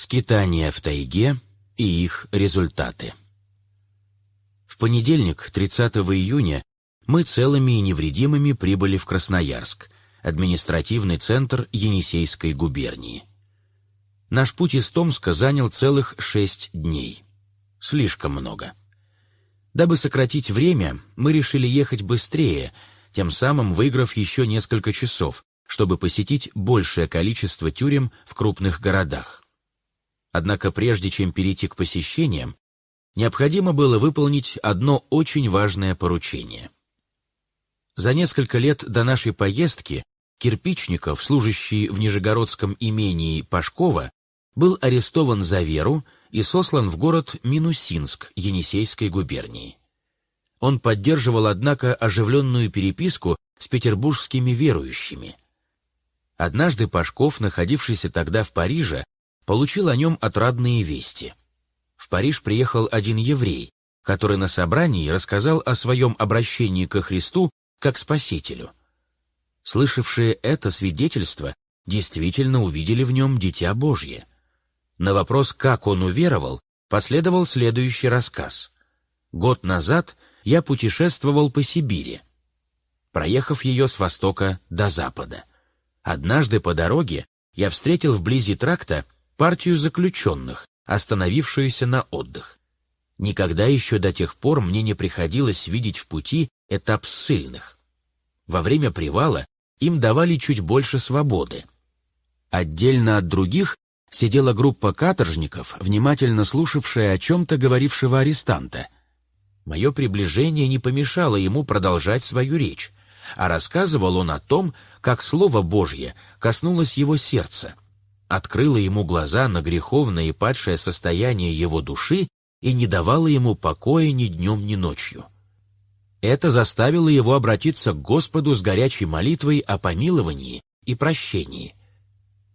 Скитания в тайге и их результаты. В понедельник, 30 июня, мы целыми и невредимыми прибыли в Красноярск, административный центр Енисейской губернии. Наш путь из Томска занял целых шесть дней. Слишком много. Дабы сократить время, мы решили ехать быстрее, тем самым выиграв еще несколько часов, чтобы посетить большее количество тюрем в крупных городах. Однако прежде чем перейти к посещениям, необходимо было выполнить одно очень важное поручение. За несколько лет до нашей поездки Кирпичников, служащий в Нижегородском имении Пашкова, был арестован за веру и сослан в город Минусинск Енисейской губернии. Он поддерживал, однако, оживленную переписку с петербургскими верующими. Однажды Пашков, находившийся тогда в Париже, получил о нем отрадные вести. В Париж приехал один еврей, который на собрании рассказал о своем обращении ко Христу как Спасителю. Слышавшие это свидетельство действительно увидели в нем Дитя Божье. На вопрос, как он уверовал, последовал следующий рассказ. Год назад я путешествовал по Сибири, проехав ее с востока до запада. Однажды по дороге я встретил вблизи тракта партию заключенных, остановившуюся на отдых. Никогда еще до тех пор мне не приходилось видеть в пути этап ссыльных. Во время привала им давали чуть больше свободы. Отдельно от других сидела группа каторжников, внимательно слушавшая о чем-то говорившего арестанта. Мое приближение не помешало ему продолжать свою речь, а рассказывал он о том, как Слово Божье коснулось его сердца — открыла ему глаза на греховное и падшее состояние его души и не давала ему покоя ни днем, ни ночью. Это заставило его обратиться к Господу с горячей молитвой о помиловании и прощении.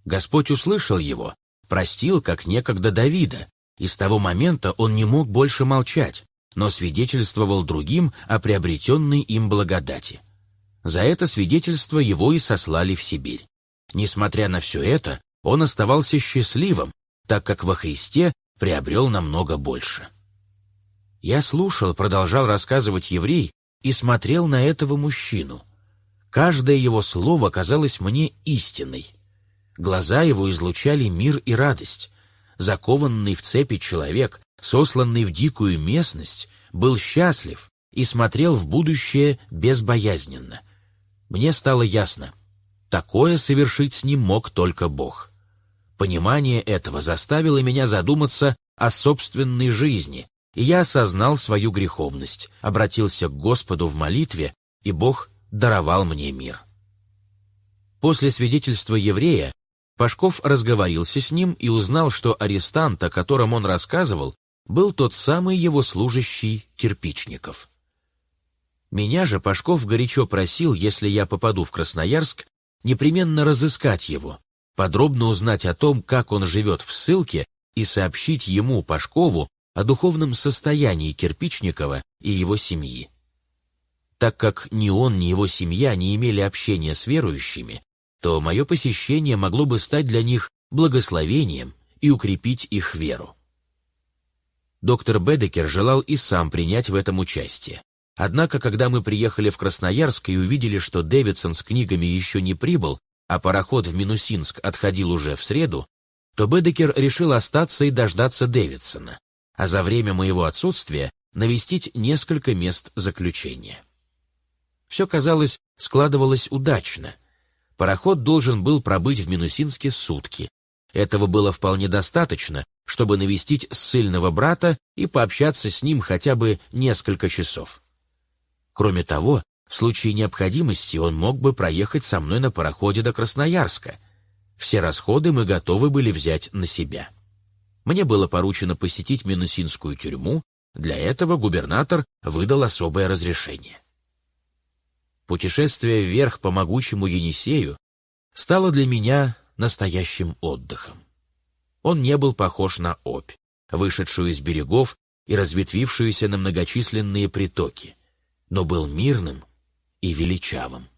Господь услышал его, простил, как некогда Давида, и с того момента он не мог больше молчать, но свидетельствовал другим о приобретенной им благодати. За это свидетельство его и сослали в Сибирь. Несмотря на все это, он оставался счастливым, так как во Христе приобрел намного больше. Я слушал, продолжал рассказывать еврей, и смотрел на этого мужчину. Каждое его слово казалось мне истиной. Глаза его излучали мир и радость. Закованный в цепи человек, сосланный в дикую местность, был счастлив и смотрел в будущее безбоязненно. Мне стало ясно, такое совершить с ним мог только Бог. Понимание этого заставило меня задуматься о собственной жизни, и я осознал свою греховность, обратился к Господу в молитве, и Бог даровал мне мир. После свидетельства еврея Пашков разговорился с ним и узнал, что арестант, о котором он рассказывал, был тот самый его служащий Кирпичников. Меня же Пашков горячо просил, если я попаду в Красноярск, непременно разыскать его, подробно узнать о том, как он живет в ссылке, и сообщить ему, Пашкову, о духовном состоянии Кирпичникова и его семьи. Так как ни он, ни его семья не имели общения с верующими, то мое посещение могло бы стать для них благословением и укрепить их веру. Доктор Бедекер желал и сам принять в этом участие. Однако, когда мы приехали в Красноярск и увидели, что Дэвидсон с книгами еще не прибыл, а пароход в Минусинск отходил уже в среду, то Бедекер решил остаться и дождаться Дэвидсона, а за время моего отсутствия навестить несколько мест заключения. Все, казалось, складывалось удачно. Пароход должен был пробыть в Минусинске сутки. Этого было вполне достаточно, чтобы навестить ссыльного брата и пообщаться с ним хотя бы несколько часов. Кроме того, в случае необходимости он мог бы проехать со мной на пароходе до Красноярска. Все расходы мы готовы были взять на себя. Мне было поручено посетить Минусинскую тюрьму, для этого губернатор выдал особое разрешение. Путешествие вверх по могучему Енисею стало для меня настоящим отдыхом. Он не был похож на опь, вышедшую из берегов и разветвившуюся на многочисленные притоки, но был мирным и величавым.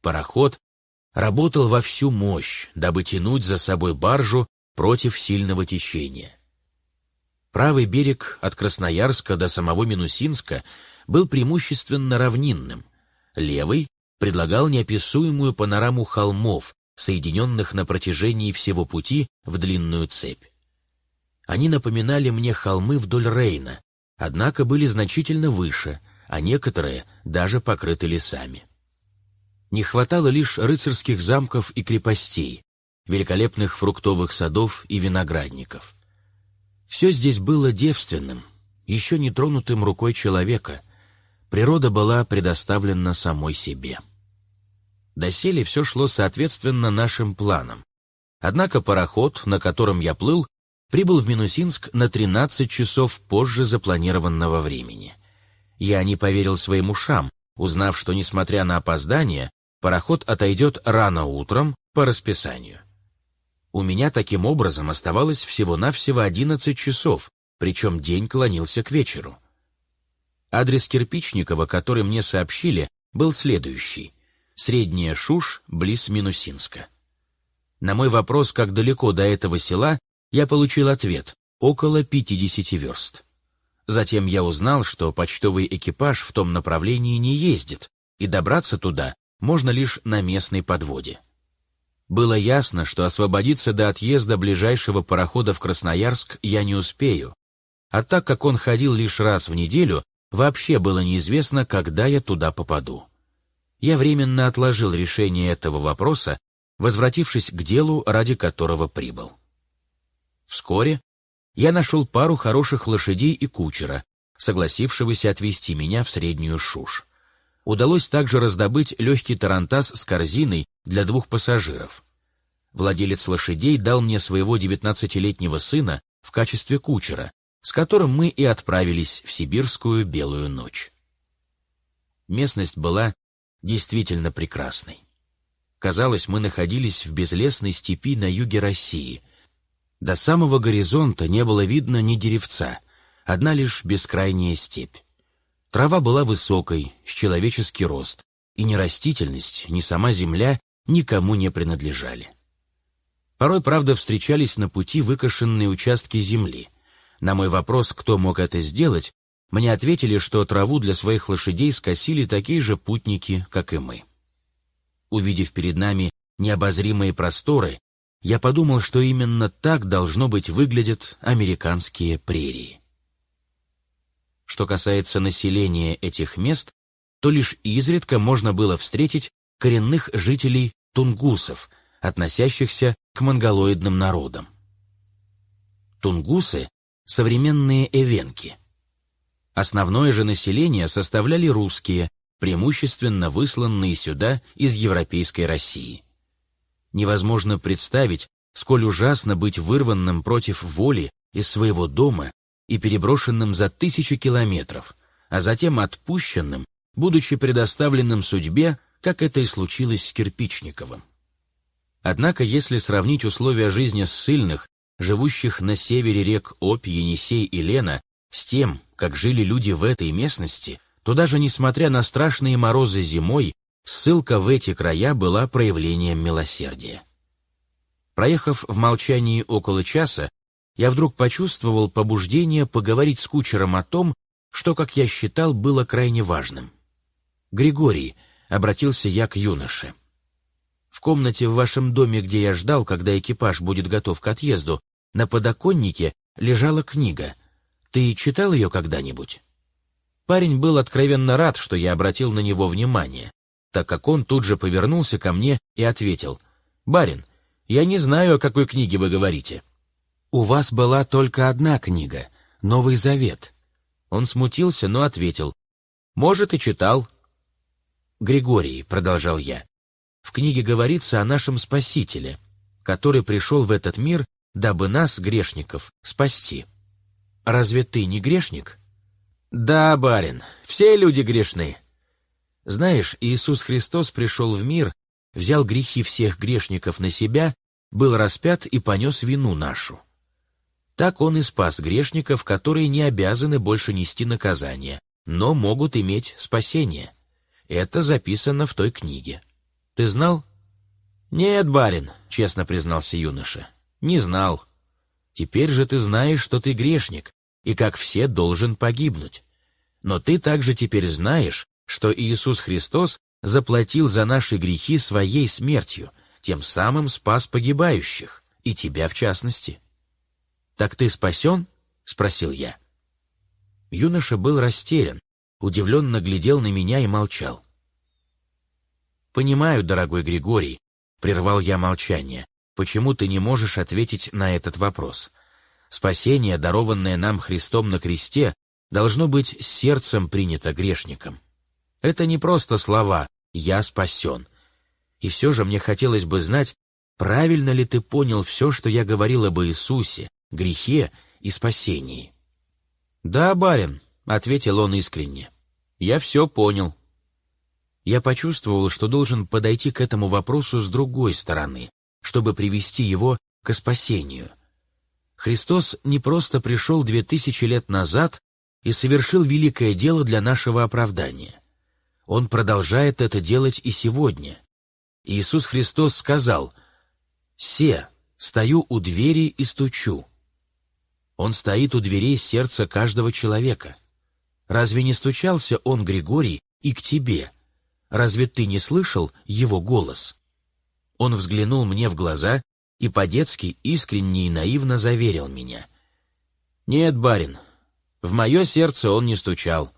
Пароход работал во всю мощь, дабы тянуть за собой баржу против сильного течения. Правый берег от Красноярска до самого Минусинска был преимущественно равнинным, левый предлагал неописуемую панораму холмов, соединенных на протяжении всего пути в длинную цепь. Они напоминали мне холмы вдоль Рейна, однако были значительно выше, а некоторые даже покрыты лесами. Не хватало лишь рыцарских замков и крепостей, великолепных фруктовых садов и виноградников. Все здесь было девственным, еще не тронутым рукой человека. Природа была предоставлена самой себе. Доселе все шло соответственно нашим планам. Однако пароход, на котором я плыл, прибыл в Минусинск на 13 часов позже запланированного времени. Я не поверил своим ушам, узнав, что, несмотря на опоздание, пароход отойдет рано утром по расписанию. У меня таким образом оставалось всего-навсего 11 часов, причем день клонился к вечеру. Адрес Кирпичникова, который мне сообщили, был следующий. Средняя Шуш, близ Минусинска. На мой вопрос, как далеко до этого села, я получил ответ – около 50 верст. Затем я узнал, что почтовый экипаж в том направлении не ездит, и добраться туда можно лишь на местной подводе. Было ясно, что освободиться до отъезда ближайшего парохода в Красноярск я не успею, а так как он ходил лишь раз в неделю, вообще было неизвестно, когда я туда попаду. Я временно отложил решение этого вопроса, возвратившись к делу, ради которого прибыл. Вскоре я нашел пару хороших лошадей и кучера, согласившегося отвезти меня в среднюю Шуш удалось также раздобыть легкий тарантас с корзиной для двух пассажиров. Владелец лошадей дал мне своего девятнадцатилетнего сына в качестве кучера, с которым мы и отправились в сибирскую белую ночь. Местность была действительно прекрасной. Казалось, мы находились в безлесной степи на юге России. До самого горизонта не было видно ни деревца, одна лишь бескрайняя степь. Трава была высокой, с человеческий рост, и ни растительность, ни сама земля никому не принадлежали. Порой, правда, встречались на пути выкошенные участки земли. На мой вопрос, кто мог это сделать, мне ответили, что траву для своих лошадей скосили такие же путники, как и мы. Увидев перед нами необозримые просторы, я подумал, что именно так должно быть выглядят американские прерии. Что касается населения этих мест, то лишь изредка можно было встретить коренных жителей тунгусов, относящихся к монголоидным народам. Тунгусы — современные эвенки. Основное же население составляли русские, преимущественно высланные сюда из европейской России. Невозможно представить, сколь ужасно быть вырванным против воли из своего дома и переброшенным за тысячи километров, а затем отпущенным, будучи предоставленным судьбе, как это и случилось с Кирпичниковым. Однако, если сравнить условия жизни ссыльных, живущих на севере рек Обь, Енисей и Лена, с тем, как жили люди в этой местности, то даже несмотря на страшные морозы зимой, ссылка в эти края была проявлением милосердия. Проехав в молчании около часа, я вдруг почувствовал побуждение поговорить с кучером о том, что, как я считал, было крайне важным. «Григорий», — обратился я к юноше, — «в комнате в вашем доме, где я ждал, когда экипаж будет готов к отъезду, на подоконнике лежала книга. Ты читал ее когда-нибудь?» Парень был откровенно рад, что я обратил на него внимание, так как он тут же повернулся ко мне и ответил, «Барин, я не знаю, о какой книге вы говорите». «У вас была только одна книга — Новый Завет». Он смутился, но ответил. «Может, и читал». «Григорий», — продолжал я, — «в книге говорится о нашем Спасителе, который пришел в этот мир, дабы нас, грешников, спасти. Разве ты не грешник?» «Да, барин, все люди грешны». Знаешь, Иисус Христос пришел в мир, взял грехи всех грешников на себя, был распят и понес вину нашу. Так он и спас грешников, которые не обязаны больше нести наказание, но могут иметь спасение. Это записано в той книге. Ты знал? Нет, барин, честно признался юноша. Не знал. Теперь же ты знаешь, что ты грешник, и как все должен погибнуть. Но ты также теперь знаешь, что Иисус Христос заплатил за наши грехи своей смертью, тем самым спас погибающих, и тебя в частности. «Так ты спасен?» — спросил я. Юноша был растерян, удивленно глядел на меня и молчал. «Понимаю, дорогой Григорий», — прервал я молчание, «почему ты не можешь ответить на этот вопрос? Спасение, дарованное нам Христом на кресте, должно быть сердцем принято грешником. Это не просто слова «я спасен». И все же мне хотелось бы знать, правильно ли ты понял все, что я говорил об Иисусе, грехе и спасении. «Да, барин», — ответил он искренне, — «я все понял». Я почувствовал, что должен подойти к этому вопросу с другой стороны, чтобы привести его к спасению. Христос не просто пришел две тысячи лет назад и совершил великое дело для нашего оправдания. Он продолжает это делать и сегодня. Иисус Христос сказал «Се, стою у двери и стучу». Он стоит у дверей сердца каждого человека. Разве не стучался он, Григорий, и к тебе? Разве ты не слышал его голос? Он взглянул мне в глаза и по-детски искренне и наивно заверил меня. «Нет, барин, в мое сердце он не стучал».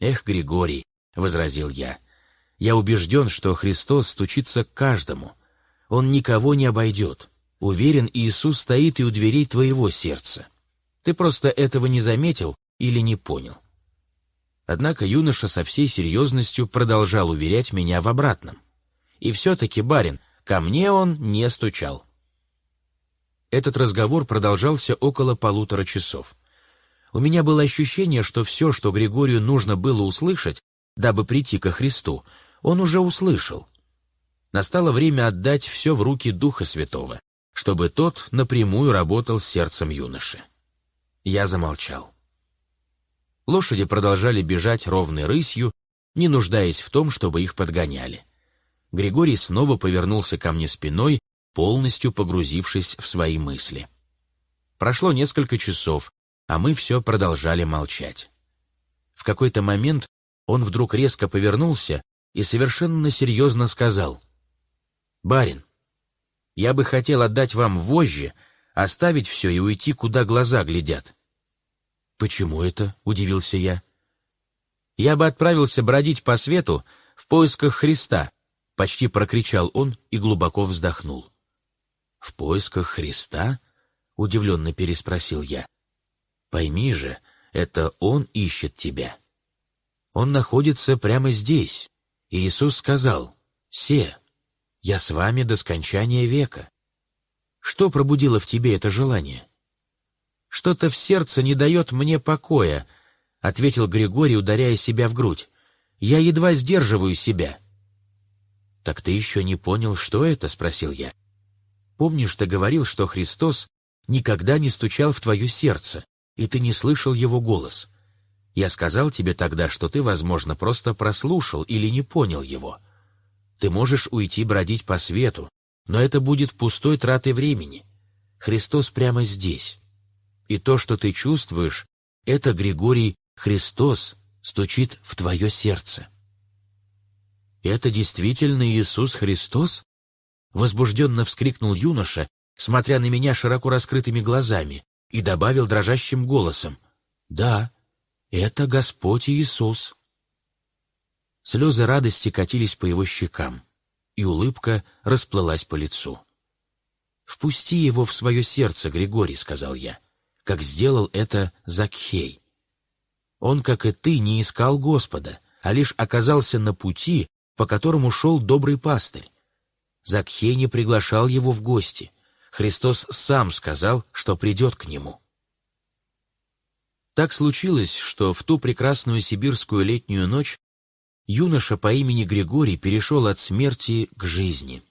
«Эх, Григорий», — возразил я, — «я убежден, что Христос стучится к каждому. Он никого не обойдет. Уверен, Иисус стоит и у дверей твоего сердца. Ты просто этого не заметил или не понял. Однако юноша со всей серьезностью продолжал уверять меня в обратном. И все-таки, барин, ко мне он не стучал. Этот разговор продолжался около полутора часов. У меня было ощущение, что все, что Григорию нужно было услышать, дабы прийти ко Христу, он уже услышал. Настало время отдать все в руки Духа Святого, чтобы тот напрямую работал с сердцем юноши. Я замолчал. Лошади продолжали бежать ровной рысью, не нуждаясь в том, чтобы их подгоняли. Григорий снова повернулся ко мне спиной, полностью погрузившись в свои мысли. Прошло несколько часов, а мы все продолжали молчать. В какой-то момент он вдруг резко повернулся и совершенно серьезно сказал, «Барин, я бы хотел отдать вам вожжи, оставить все и уйти, куда глаза глядят». «Почему это?» — удивился я. «Я бы отправился бродить по свету в поисках Христа», — почти прокричал он и глубоко вздохнул. «В поисках Христа?» — удивленно переспросил я. «Пойми же, это Он ищет тебя. Он находится прямо здесь. Иисус сказал, «Се, я с вами до скончания века». Что пробудило в тебе это желание? Что-то в сердце не дает мне покоя, ответил Григорий, ударяя себя в грудь. Я едва сдерживаю себя. Так ты еще не понял, что это? спросил я. Помнишь, ты говорил, что Христос никогда не стучал в твое сердце, и ты не слышал его голос. Я сказал тебе тогда, что ты, возможно, просто прослушал или не понял его. Ты можешь уйти бродить по свету, но это будет пустой тратой времени. Христос прямо здесь. И то, что ты чувствуешь, это, Григорий, Христос стучит в твое сердце. «Это действительно Иисус Христос?» Возбужденно вскрикнул юноша, смотря на меня широко раскрытыми глазами, и добавил дрожащим голосом. «Да, это Господь Иисус». Слезы радости катились по его щекам и улыбка расплылась по лицу. «Впусти его в свое сердце, Григорий», — сказал я, как сделал это Закхей. Он, как и ты, не искал Господа, а лишь оказался на пути, по которому шел добрый пастырь. Закхей не приглашал его в гости. Христос сам сказал, что придет к нему. Так случилось, что в ту прекрасную сибирскую летнюю ночь юноша по имени Григорий перешел от смерти к жизни.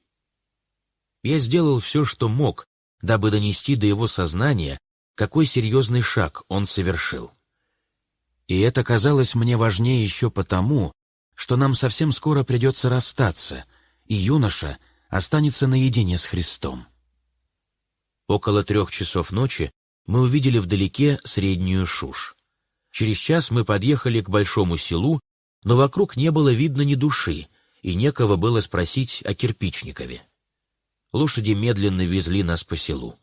Я сделал все, что мог, дабы донести до его сознания, какой серьезный шаг он совершил. И это казалось мне важнее еще потому, что нам совсем скоро придется расстаться, и юноша останется наедине с Христом. Около трех часов ночи мы увидели вдалеке среднюю шуш. Через час мы подъехали к большому селу, но вокруг не было видно ни души, и некого было спросить о Кирпичникове. Лошади медленно везли нас по селу.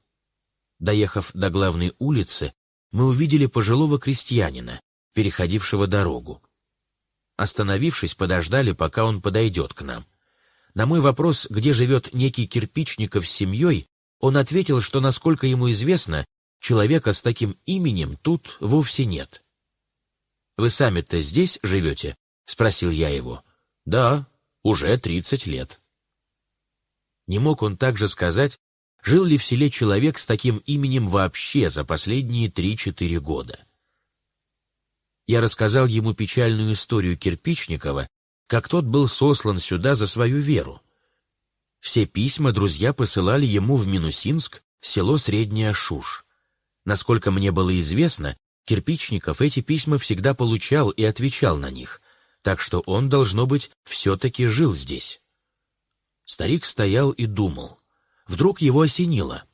Доехав до главной улицы, мы увидели пожилого крестьянина, переходившего дорогу. Остановившись, подождали, пока он подойдет к нам. На мой вопрос, где живет некий Кирпичников с семьей, он ответил, что, насколько ему известно, человека с таким именем тут вовсе нет. «Вы сами-то здесь живете?» — спросил я его. «Да, уже тридцать лет». Не мог он также сказать, жил ли в селе человек с таким именем вообще за последние три-четыре года. Я рассказал ему печальную историю Кирпичникова, как тот был сослан сюда за свою веру. Все письма друзья посылали ему в Минусинск, село Средняя Шуш. Насколько мне было известно, Кирпичников эти письма всегда получал и отвечал на них, так что он, должно быть, все-таки жил здесь. Старик стоял и думал. Вдруг его осенило.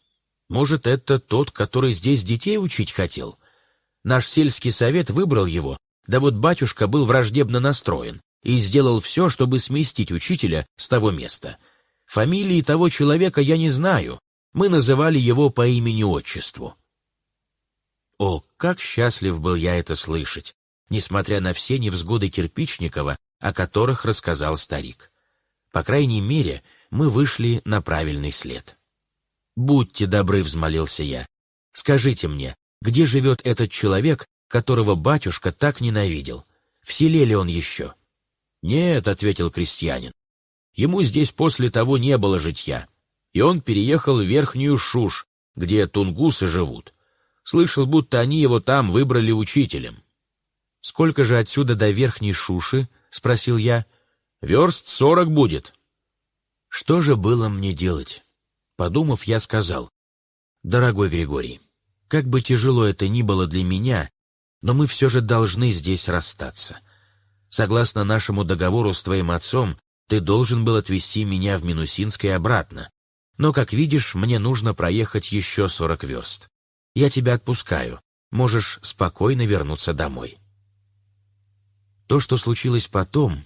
Может, это тот, который здесь детей учить хотел? Наш сельский совет выбрал его, да вот батюшка был враждебно настроен и сделал все, чтобы сместить учителя с того места. Фамилии того человека я не знаю, мы называли его по имени-отчеству. О, как счастлив был я это слышать, несмотря на все невзгоды Кирпичникова, о которых рассказал старик. По крайней мере, мы вышли на правильный след. «Будьте добры», — взмолился я, — «скажите мне, где живет этот человек, которого батюшка так ненавидел? В селе ли он еще?» «Нет», — ответил крестьянин, — «ему здесь после того не было житья, и он переехал в Верхнюю Шуш, где тунгусы живут. Слышал, будто они его там выбрали учителем». «Сколько же отсюда до Верхней Шуши?» — спросил я. «Верст сорок будет». Что же было мне делать? Подумав, я сказал, «Дорогой Григорий, как бы тяжело это ни было для меня, но мы все же должны здесь расстаться. Согласно нашему договору с твоим отцом, ты должен был отвезти меня в Минусинск и обратно. Но, как видишь, мне нужно проехать еще сорок верст. Я тебя отпускаю. Можешь спокойно вернуться домой. То, что случилось потом,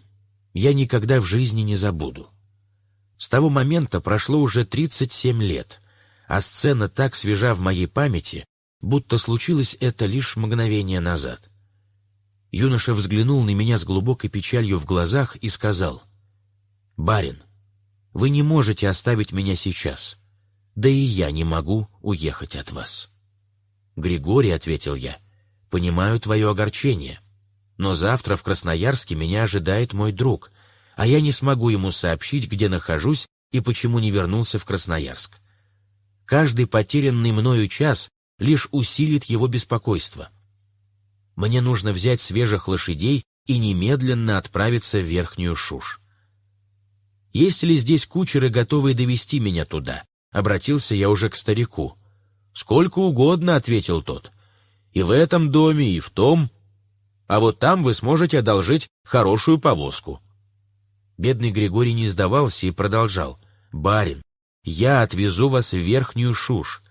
я никогда в жизни не забуду. С того момента прошло уже 37 лет, а сцена так свежа в моей памяти, будто случилось это лишь мгновение назад. Юноша взглянул на меня с глубокой печалью в глазах и сказал, «Барин, вы не можете оставить меня сейчас, да и я не могу уехать от вас». «Григорий», — ответил я, — «понимаю твое огорчение, но завтра в Красноярске меня ожидает мой друг, а я не смогу ему сообщить, где нахожусь и почему не вернулся в Красноярск. Каждый потерянный мною час лишь усилит его беспокойство. Мне нужно взять свежих лошадей и немедленно отправиться в Верхнюю Шуш. Есть ли здесь кучеры, готовые довести меня туда? Обратился я уже к старику. Сколько угодно, ответил тот. И в этом доме, и в том. А вот там вы сможете одолжить хорошую повозку. Бедный Григорий не сдавался и продолжал. «Барин, я отвезу вас в Верхнюю Шуш.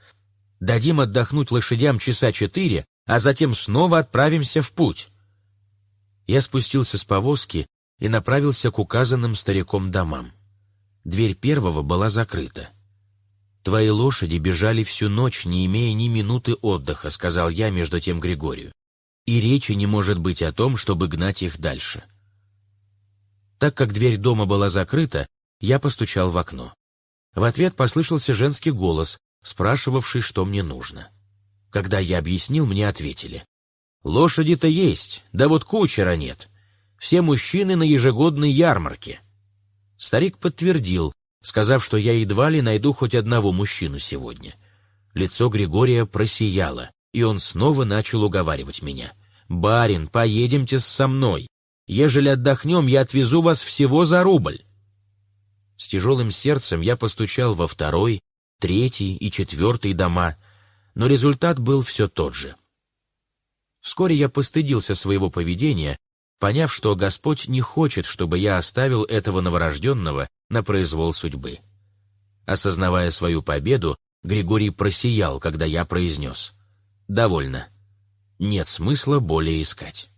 Дадим отдохнуть лошадям часа четыре, а затем снова отправимся в путь». Я спустился с повозки и направился к указанным стариком домам. Дверь первого была закрыта. «Твои лошади бежали всю ночь, не имея ни минуты отдыха», — сказал я между тем Григорию. «И речи не может быть о том, чтобы гнать их дальше». Так как дверь дома была закрыта, я постучал в окно. В ответ послышался женский голос, спрашивавший, что мне нужно. Когда я объяснил, мне ответили. «Лошади-то есть, да вот кучера нет. Все мужчины на ежегодной ярмарке». Старик подтвердил, сказав, что я едва ли найду хоть одного мужчину сегодня. Лицо Григория просияло, и он снова начал уговаривать меня. «Барин, поедемте со мной. Ежели отдохнем, я отвезу вас всего за рубль. С тяжелым сердцем я постучал во второй, третий и четвертый дома, но результат был все тот же. Вскоре я постыдился своего поведения, поняв, что Господь не хочет, чтобы я оставил этого новорожденного на произвол судьбы. Осознавая свою победу, Григорий просиял, когда я произнес. «Довольно. Нет смысла более искать».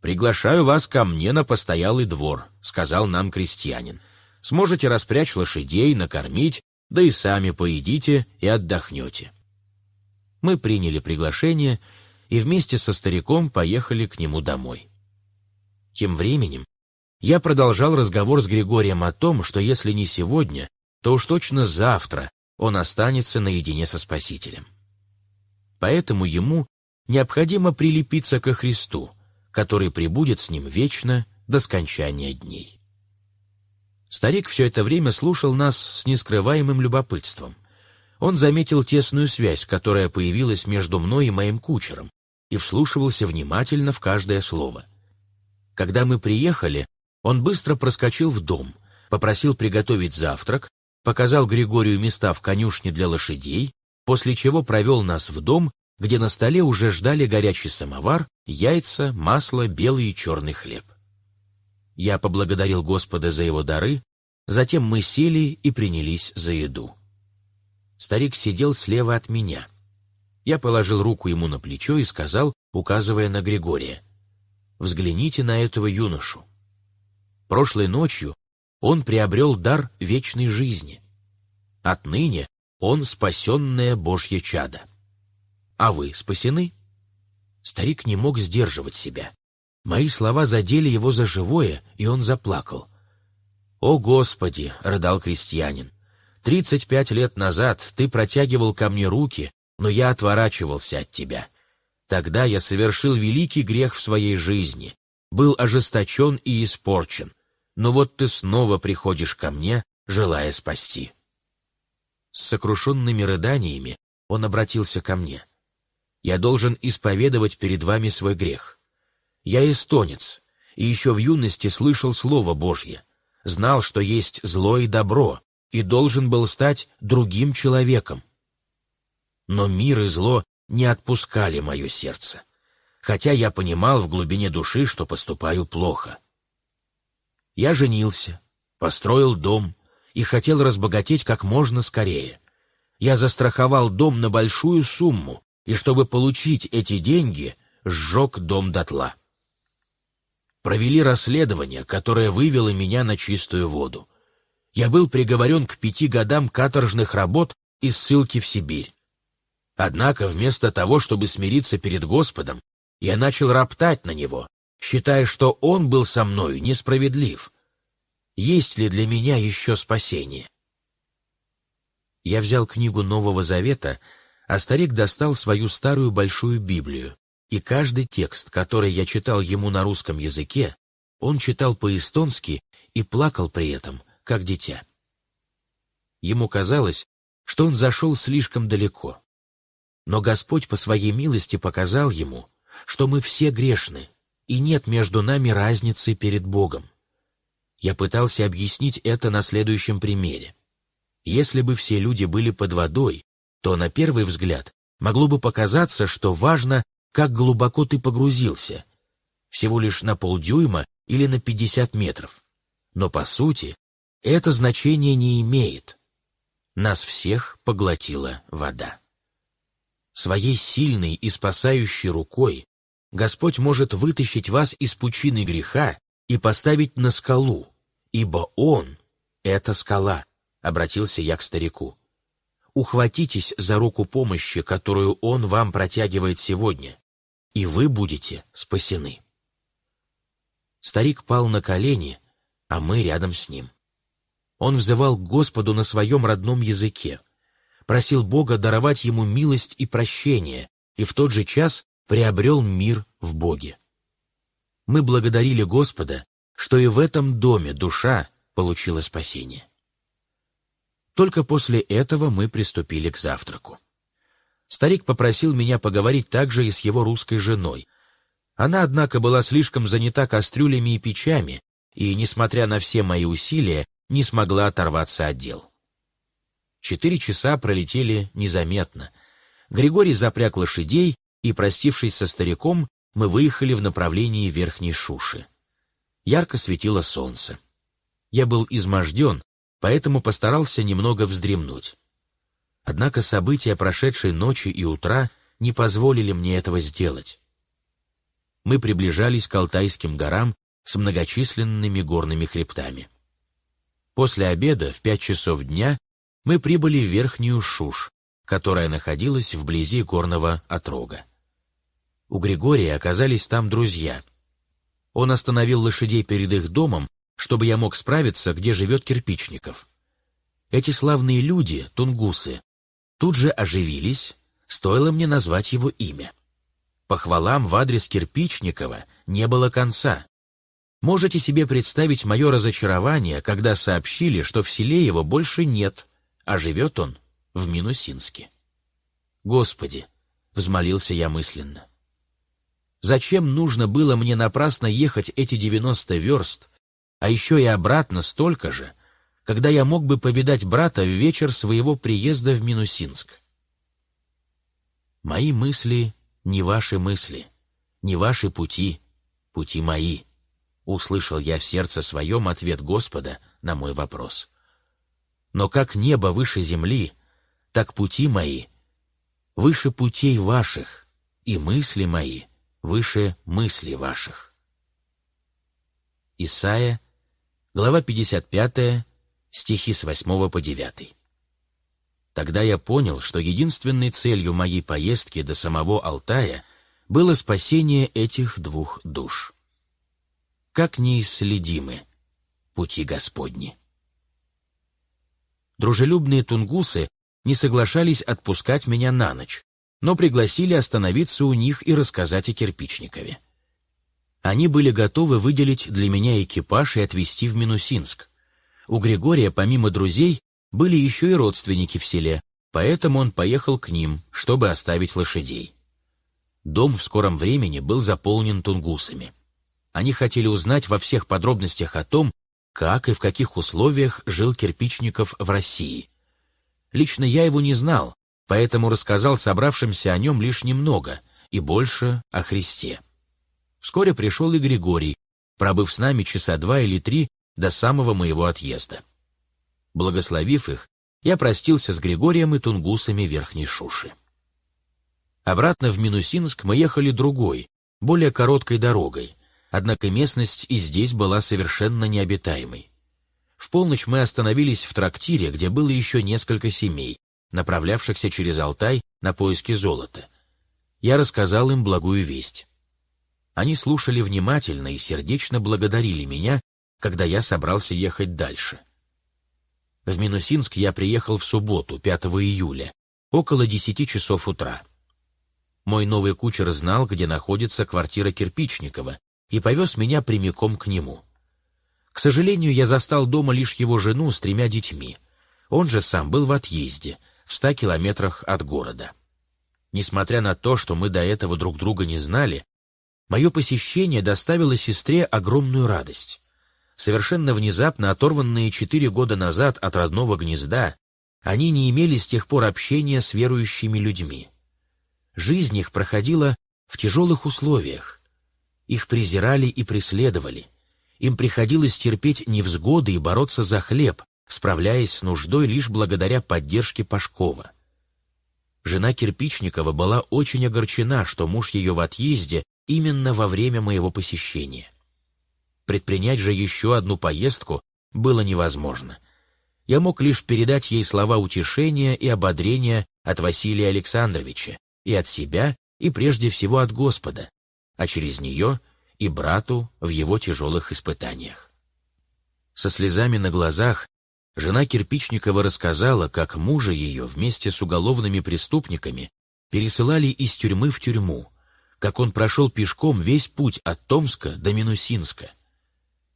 «Приглашаю вас ко мне на постоялый двор», — сказал нам крестьянин. «Сможете распрячь лошадей, накормить, да и сами поедите и отдохнете». Мы приняли приглашение и вместе со стариком поехали к нему домой. Тем временем я продолжал разговор с Григорием о том, что если не сегодня, то уж точно завтра он останется наедине со Спасителем. Поэтому ему необходимо прилепиться ко Христу, который пребудет с ним вечно до скончания дней. Старик все это время слушал нас с нескрываемым любопытством. Он заметил тесную связь, которая появилась между мной и моим кучером, и вслушивался внимательно в каждое слово. Когда мы приехали, он быстро проскочил в дом, попросил приготовить завтрак, показал Григорию места в конюшне для лошадей, после чего провел нас в дом где на столе уже ждали горячий самовар, яйца, масло, белый и черный хлеб. Я поблагодарил Господа за его дары, затем мы сели и принялись за еду. Старик сидел слева от меня. Я положил руку ему на плечо и сказал, указывая на Григория, «Взгляните на этого юношу. Прошлой ночью он приобрел дар вечной жизни. Отныне он спасенное Божье чадо. А вы спасены?» Старик не мог сдерживать себя. Мои слова задели его за живое, и он заплакал. «О, Господи!» — рыдал крестьянин. «Тридцать пять лет назад ты протягивал ко мне руки, но я отворачивался от тебя. Тогда я совершил великий грех в своей жизни, был ожесточен и испорчен. Но вот ты снова приходишь ко мне, желая спасти». С сокрушенными рыданиями он обратился ко мне. Я должен исповедовать перед вами свой грех. Я эстонец, и еще в юности слышал Слово Божье, знал, что есть зло и добро, и должен был стать другим человеком. Но мир и зло не отпускали мое сердце, хотя я понимал в глубине души, что поступаю плохо. Я женился, построил дом и хотел разбогатеть как можно скорее. Я застраховал дом на большую сумму, и чтобы получить эти деньги, сжег дом дотла. Провели расследование, которое вывело меня на чистую воду. Я был приговорен к пяти годам каторжных работ и ссылки в Сибирь. Однако вместо того, чтобы смириться перед Господом, я начал роптать на Него, считая, что Он был со мною несправедлив. Есть ли для меня еще спасение? Я взял книгу Нового Завета — а старик достал свою старую большую Библию, и каждый текст, который я читал ему на русском языке, он читал по-эстонски и плакал при этом, как дитя. Ему казалось, что он зашел слишком далеко. Но Господь по своей милости показал ему, что мы все грешны, и нет между нами разницы перед Богом. Я пытался объяснить это на следующем примере. Если бы все люди были под водой, то на первый взгляд могло бы показаться, что важно, как глубоко ты погрузился, всего лишь на полдюйма или на 50 метров. Но по сути это значение не имеет. Нас всех поглотила вода. Своей сильной и спасающей рукой Господь может вытащить вас из пучины греха и поставить на скалу, ибо Он — это скала, — обратился я к старику ухватитесь за руку помощи, которую Он вам протягивает сегодня, и вы будете спасены. Старик пал на колени, а мы рядом с ним. Он взывал к Господу на своем родном языке, просил Бога даровать ему милость и прощение, и в тот же час приобрел мир в Боге. Мы благодарили Господа, что и в этом доме душа получила спасение. Только после этого мы приступили к завтраку. Старик попросил меня поговорить также и с его русской женой. Она, однако, была слишком занята кастрюлями и печами, и, несмотря на все мои усилия, не смогла оторваться от дел. Четыре часа пролетели незаметно. Григорий запряг лошадей, и, простившись со стариком, мы выехали в направлении Верхней Шуши. Ярко светило солнце. Я был изможден, поэтому постарался немного вздремнуть. Однако события прошедшей ночи и утра не позволили мне этого сделать. Мы приближались к Алтайским горам с многочисленными горными хребтами. После обеда в пять часов дня мы прибыли в Верхнюю Шуш, которая находилась вблизи горного отрога. У Григория оказались там друзья. Он остановил лошадей перед их домом, чтобы я мог справиться, где живет Кирпичников. Эти славные люди, тунгусы, тут же оживились, стоило мне назвать его имя. Похвалам в адрес Кирпичникова не было конца. Можете себе представить мое разочарование, когда сообщили, что в селе его больше нет, а живет он в Минусинске. Господи, взмолился я мысленно. Зачем нужно было мне напрасно ехать эти девяносто верст, а еще и обратно столько же, когда я мог бы повидать брата в вечер своего приезда в Минусинск? Мои мысли не ваши мысли, не ваши пути, пути мои. Услышал я в сердце своем ответ Господа на мой вопрос. Но как небо выше земли, так пути мои выше путей ваших, и мысли мои выше мыслей ваших. Исайя, глава 55, стихи с 8 по 9. Тогда я понял, что единственной целью моей поездки до самого Алтая было спасение этих двух душ. Как неисследимы пути Господни. Дружелюбные тунгусы не соглашались отпускать меня на ночь, но пригласили остановиться у них и рассказать о Кирпичникове. Они были готовы выделить для меня экипаж и отвезти в Минусинск. У Григория, помимо друзей, были еще и родственники в селе, поэтому он поехал к ним, чтобы оставить лошадей. Дом в скором времени был заполнен тунгусами. Они хотели узнать во всех подробностях о том, как и в каких условиях жил Кирпичников в России. Лично я его не знал, поэтому рассказал собравшимся о нем лишь немного и больше о Христе. Вскоре пришел и Григорий, пробыв с нами часа два или три до самого моего отъезда. Благословив их, я простился с Григорием и тунгусами Верхней Шуши. Обратно в Минусинск мы ехали другой, более короткой дорогой, однако местность и здесь была совершенно необитаемой. В полночь мы остановились в трактире, где было еще несколько семей, направлявшихся через Алтай на поиски золота. Я рассказал им благую весть. Они слушали внимательно и сердечно благодарили меня, когда я собрался ехать дальше. В Минусинск я приехал в субботу, 5 июля, около 10 часов утра. Мой новый кучер знал, где находится квартира Кирпичникова, и повез меня прямиком к нему. К сожалению, я застал дома лишь его жену с тремя детьми. Он же сам был в отъезде — в ста километрах от города. Несмотря на то, что мы до этого друг друга не знали, мое посещение доставило сестре огромную радость. Совершенно внезапно оторванные четыре года назад от родного гнезда, они не имели с тех пор общения с верующими людьми. Жизнь их проходила в тяжелых условиях. Их презирали и преследовали. Им приходилось терпеть невзгоды и бороться за хлеб, справляясь с нуждой лишь благодаря поддержке Пашкова. Жена Кирпичникова была очень огорчена, что муж ее в отъезде именно во время моего посещения. Предпринять же еще одну поездку было невозможно. Я мог лишь передать ей слова утешения и ободрения от Василия Александровича, и от себя, и прежде всего от Господа, а через нее и брату в его тяжелых испытаниях. Со слезами на глазах Жена Кирпичникова рассказала, как мужа ее вместе с уголовными преступниками пересылали из тюрьмы в тюрьму, как он прошел пешком весь путь от Томска до Минусинска.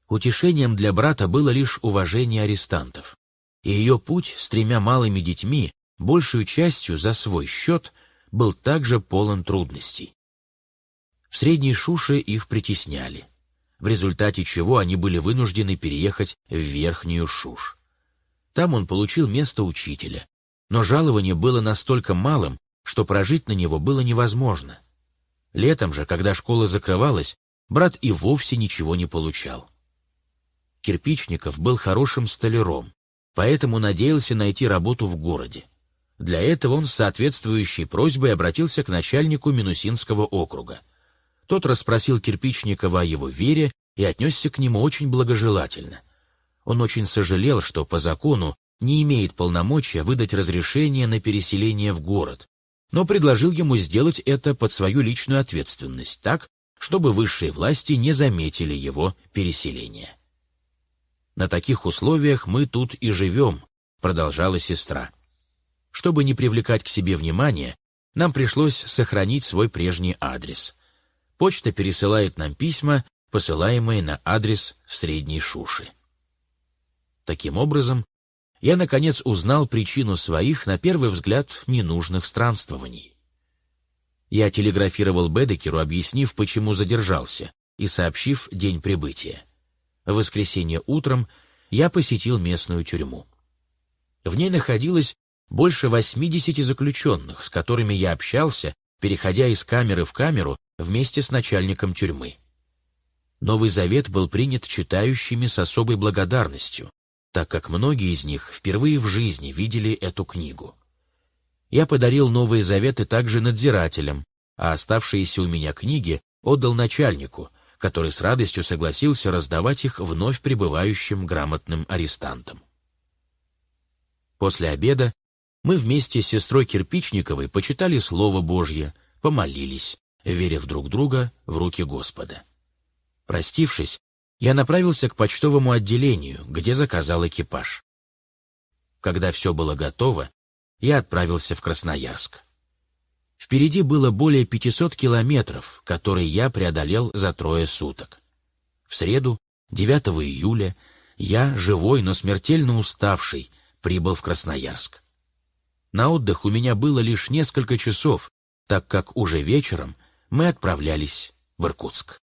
Утешением для брата было лишь уважение арестантов, и ее путь с тремя малыми детьми, большую частью за свой счет, был также полон трудностей. В Средней Шуше их притесняли, в результате чего они были вынуждены переехать в Верхнюю Шуш. Там он получил место учителя, но жалование было настолько малым, что прожить на него было невозможно. Летом же, когда школа закрывалась, брат и вовсе ничего не получал. Кирпичников был хорошим столяром, поэтому надеялся найти работу в городе. Для этого он с соответствующей просьбой обратился к начальнику Минусинского округа. Тот расспросил Кирпичникова о его вере и отнесся к нему очень благожелательно. Он очень сожалел, что по закону не имеет полномочия выдать разрешение на переселение в город, но предложил ему сделать это под свою личную ответственность так, чтобы высшие власти не заметили его переселения. «На таких условиях мы тут и живем», — продолжала сестра. Чтобы не привлекать к себе внимания, нам пришлось сохранить свой прежний адрес. Почта пересылает нам письма, посылаемые на адрес в Средней Шуши. Таким образом, я, наконец, узнал причину своих, на первый взгляд, ненужных странствований. Я телеграфировал Бедекеру, объяснив, почему задержался, и сообщив день прибытия. В воскресенье утром я посетил местную тюрьму. В ней находилось больше 80 заключенных, с которыми я общался, переходя из камеры в камеру вместе с начальником тюрьмы. Новый Завет был принят читающими с особой благодарностью, так как многие из них впервые в жизни видели эту книгу. Я подарил Новые Заветы также надзирателям, а оставшиеся у меня книги отдал начальнику, который с радостью согласился раздавать их вновь прибывающим грамотным арестантам. После обеда мы вместе с сестрой Кирпичниковой почитали Слово Божье, помолились, веря в друг друга в руки Господа. Простившись, я направился к почтовому отделению, где заказал экипаж. Когда все было готово, я отправился в Красноярск. Впереди было более 500 километров, которые я преодолел за трое суток. В среду, 9 июля, я, живой, но смертельно уставший, прибыл в Красноярск. На отдых у меня было лишь несколько часов, так как уже вечером мы отправлялись в Иркутск.